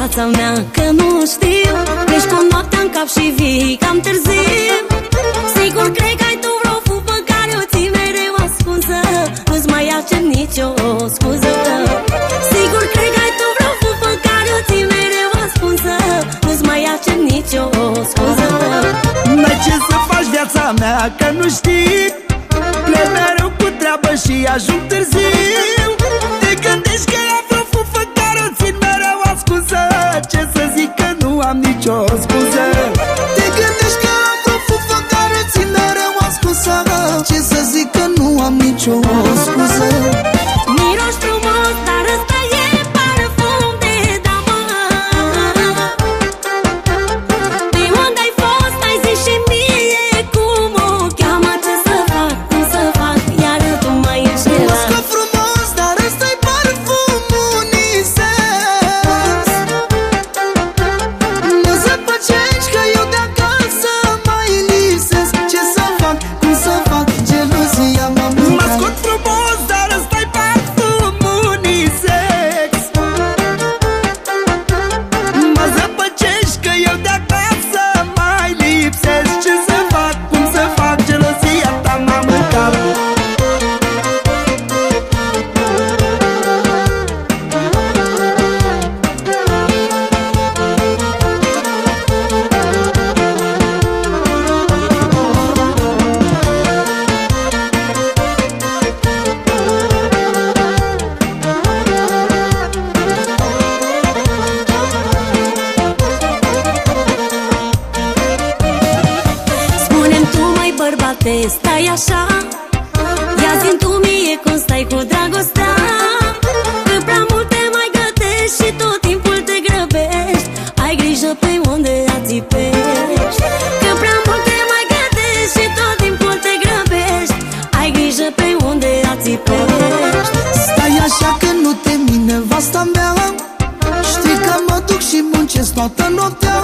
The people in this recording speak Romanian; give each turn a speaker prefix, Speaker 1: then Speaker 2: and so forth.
Speaker 1: viața mea Că nu știu. Pleci cu noaptea în cap și vii cam târziu. Sigur cred că ai tu vreo fupă care o ții mereu ascunsă. Nu-ți mai acem nicio scuză. Sigur cred că ai tu vreo fupă care o ții mereu ascunsă. Nu-ți mai acem nicio scuză.
Speaker 2: N-ai ce să faci viața mea că nu știi. Plec mereu cu treabă și ajung târziu. Te gândești că că nu am nicio
Speaker 1: bărbate, stai așa. Ia zi tu mie cum stai cu dragostea. Că prea mult te mai gătești și tot timpul te grăbești. Ai grijă pe unde ațipești Că prea mult te mai gătești și tot timpul te grăbești. Ai grijă pe unde ațipești
Speaker 3: Stai așa că nu te mine vasta mea. Știi că mă duc și muncesc toată noaptea